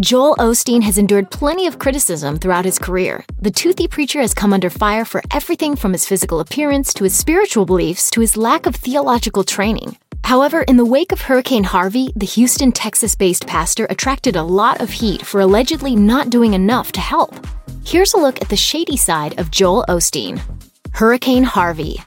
Joel Osteen has endured plenty of criticism throughout his career. The toothy preacher has come under fire for everything from his physical appearance to his spiritual beliefs to his lack of theological training. However, in the wake of Hurricane Harvey, the Houston, Texas based pastor attracted a lot of heat for allegedly not doing enough to help. Here's a look at the shady side of Joel Osteen. Hurricane Harvey.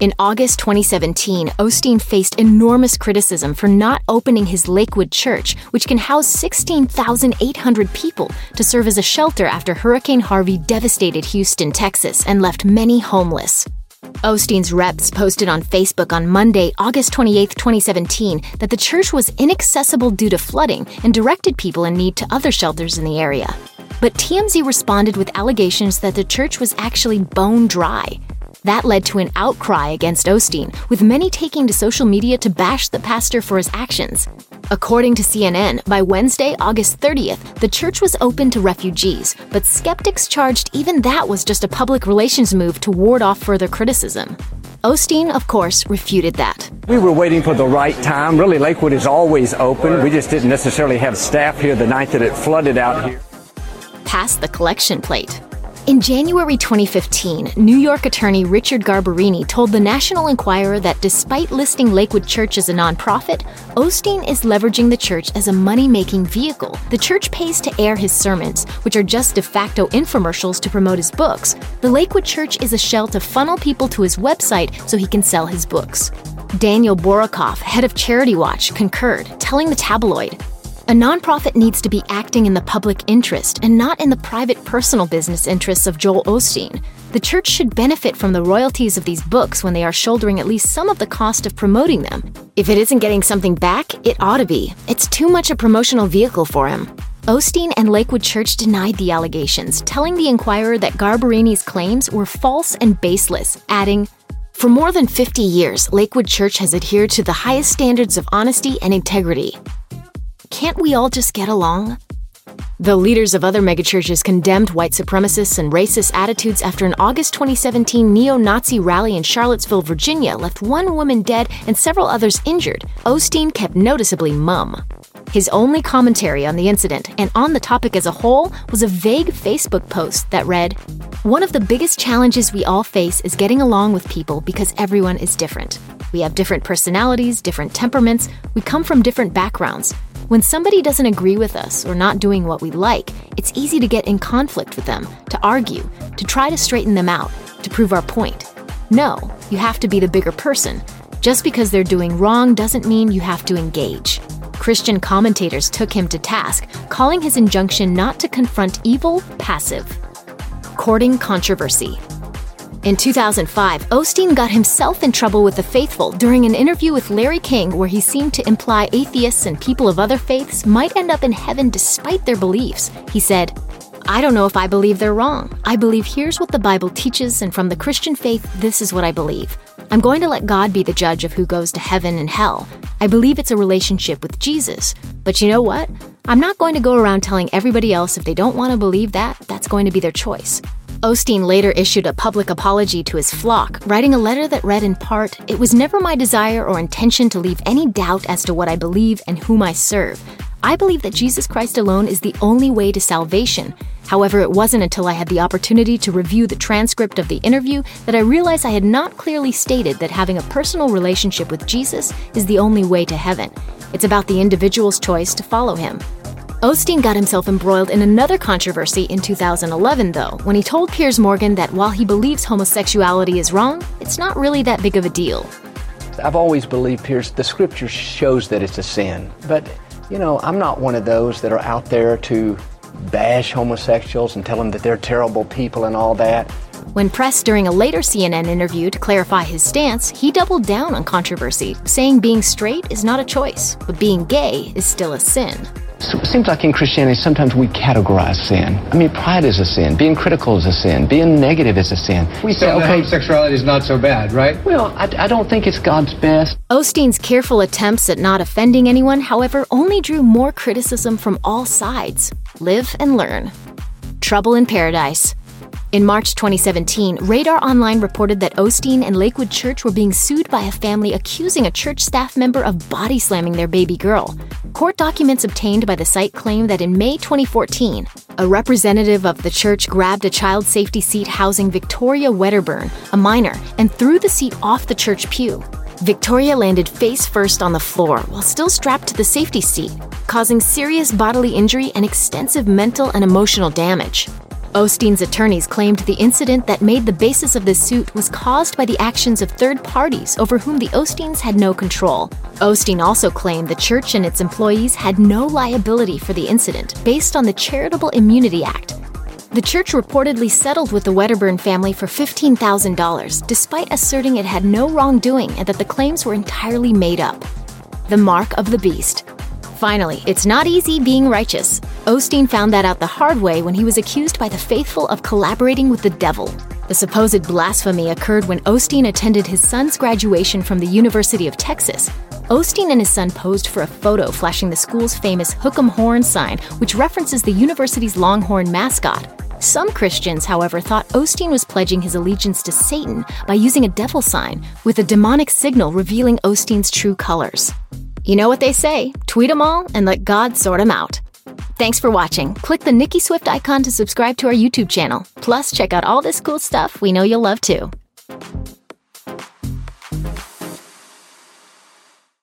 In August 2017, Osteen faced enormous criticism for not opening his Lakewood church, which can house 16,800 people, to serve as a shelter after Hurricane Harvey devastated Houston, Texas, and left many homeless. Osteen's reps posted on Facebook on Monday, August 28, 2017, that the church was inaccessible due to flooding and directed people in need to other shelters in the area. But TMZ responded with allegations that the church was actually bone dry. That led to an outcry against Osteen, with many taking to social media to bash the pastor for his actions. According to CNN, by Wednesday, August 30th, the church was open to refugees, but skeptics charged even that was just a public relations move to ward off further criticism. Osteen, of course, refuted that. We were waiting for the right time. Really, Lakewood is always open. We just didn't necessarily have staff here the night that it flooded out here. Pass the collection plate. In January 2015, New York attorney Richard Garbarini told the National Enquirer that despite listing Lakewood Church as a nonprofit, Osteen is leveraging the church as a money making vehicle. The church pays to air his sermons, which are just de facto infomercials to promote his books. The Lakewood Church is a shell to funnel people to his website so he can sell his books. Daniel Borochoff, head of Charity Watch, concurred, telling the tabloid a nonprofit needs to be acting in the public interest and not in the private personal business interests of Joel Osteen. The church should benefit from the royalties of these books when they are shouldering at least some of the cost of promoting them. If it isn't getting something back, it ought to be. It's too much a promotional vehicle for him. Osteen and Lakewood Church denied the allegations, telling the Enquirer that Garbarini's claims were false and baseless, adding, for more than 50 years, Lakewood Church has adhered to the highest standards of honesty and integrity. Can't we all just get along? The leaders of other megachurches condemned white supremacists and racist attitudes after an August 2017 neo Nazi rally in Charlottesville, Virginia left one woman dead and several others injured. Osteen kept noticeably mum. His only commentary on the incident and on the topic as a whole was a vague Facebook post that read One of the biggest challenges we all face is getting along with people because everyone is different. We have different personalities, different temperaments, we come from different backgrounds. When somebody doesn't agree with us or not doing what we like, it's easy to get in conflict with them, to argue, to try to straighten them out, to prove our point. No, you have to be the bigger person. Just because they're doing wrong doesn't mean you have to engage. Christian commentators took him to task, calling his injunction not to confront evil passive. Courting controversy. In 2005, Osteen got himself in trouble with the faithful during an interview with Larry King where he seemed to imply atheists and people of other faiths might end up in heaven despite their beliefs. He said, I don't know if I believe they're wrong. I believe here's what the Bible teaches, and from the Christian faith, this is what I believe. I'm going to let God be the judge of who goes to heaven and hell. I believe it's a relationship with Jesus. But you know what? I'm not going to go around telling everybody else if they don't want to believe that, that's going to be their choice. Osteen later issued a public apology to his flock, writing a letter that read in part It was never my desire or intention to leave any doubt as to what I believe and whom I serve. I believe that Jesus Christ alone is the only way to salvation. However, it wasn't until I had the opportunity to review the transcript of the interview that I realized I had not clearly stated that having a personal relationship with Jesus is the only way to heaven. It's about the individual's choice to follow him. Osteen got himself embroiled in another controversy in 2011, though, when he told Piers Morgan that while he believes homosexuality is wrong, it's not really that big of a deal. I've always believed, Piers, the scripture shows that it's a sin. But, you know, I'm not one of those that are out there to bash homosexuals and tell them that they're terrible people and all that. When pressed during a later CNN interview to clarify his stance, he doubled down on controversy, saying being straight is not a choice, but being gay is still a sin. So it seems like in Christianity, sometimes we categorize sin. I mean, pride is a sin. Being critical is a sin. Being negative is a sin. We say, okay, sexuality is not so bad, right? Well, I, I don't think it's God's best. Osteen's careful attempts at not offending anyone, however, only drew more criticism from all sides. Live and learn. Trouble in Paradise. In March 2017, Radar Online reported that Osteen and Lakewood Church were being sued by a family accusing a church staff member of body slamming their baby girl. Court documents obtained by the site claim that in May 2014, a representative of the church grabbed a child safety seat housing Victoria Wedderburn, a minor, and threw the seat off the church pew. Victoria landed face first on the floor while still strapped to the safety seat, causing serious bodily injury and extensive mental and emotional damage. Osteen's attorneys claimed the incident that made the basis of this suit was caused by the actions of third parties over whom the Osteens had no control. Osteen also claimed the church and its employees had no liability for the incident based on the Charitable Immunity Act. The church reportedly settled with the Wedderburn family for $15,000, despite asserting it had no wrongdoing and that the claims were entirely made up. The Mark of the Beast. Finally, it's not easy being righteous. Osteen found that out the hard way when he was accused by the faithful of collaborating with the devil. The supposed blasphemy occurred when Osteen attended his son's graduation from the University of Texas. Osteen and his son posed for a photo flashing the school's famous Hook'em Horn sign, which references the university's Longhorn mascot. Some Christians, however, thought Osteen was pledging his allegiance to Satan by using a devil sign, with a demonic signal revealing Osteen's true colors. You know what they say tweet them all and let God sort them out. Thanks for watching. Click the Nicki Swift icon to subscribe to our YouTube channel. Plus, check out all this cool stuff we know you'll love too.